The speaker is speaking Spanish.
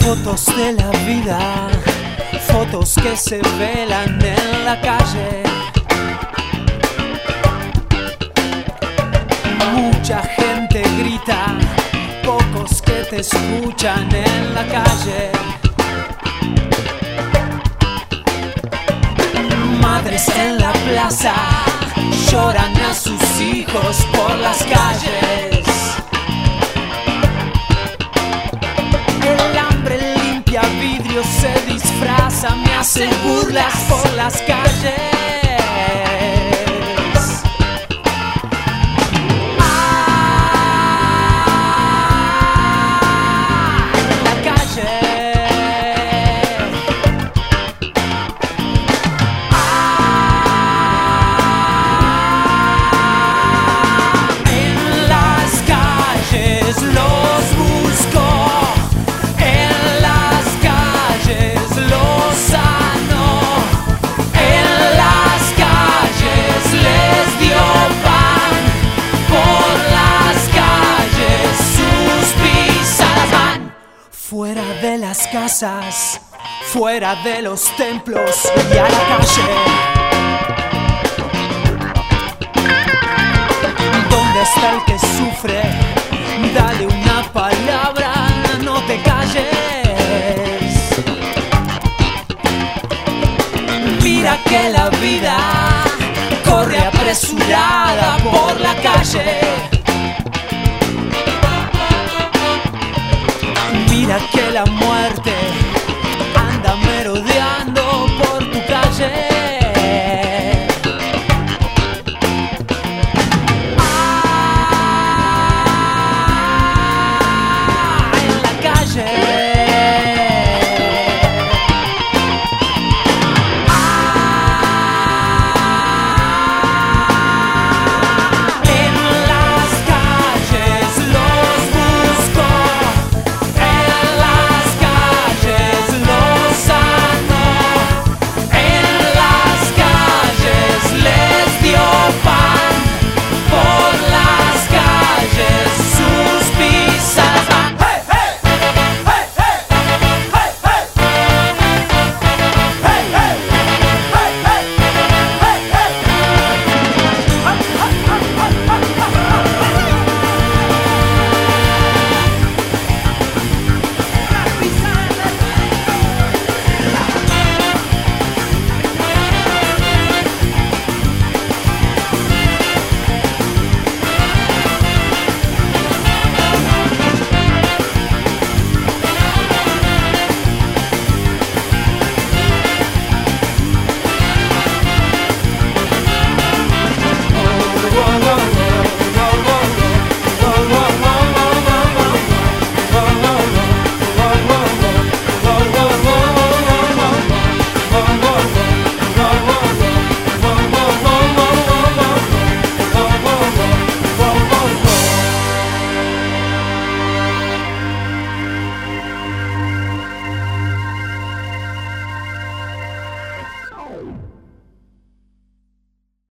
Fotos de la vida, fotos que se velan en la calle. Escuchan en la calle. Madres en la plaza lloran a sus hijos por las calles. El hambre limpia vidrios, se disfraza, me hace burlas por las calles. Casas, fuera de los templos y a la calle. ¿Dónde está el que sufre? Dale una palabra, no te calles. Mira que la vida corre apresurada por la calle. Mira que la muerte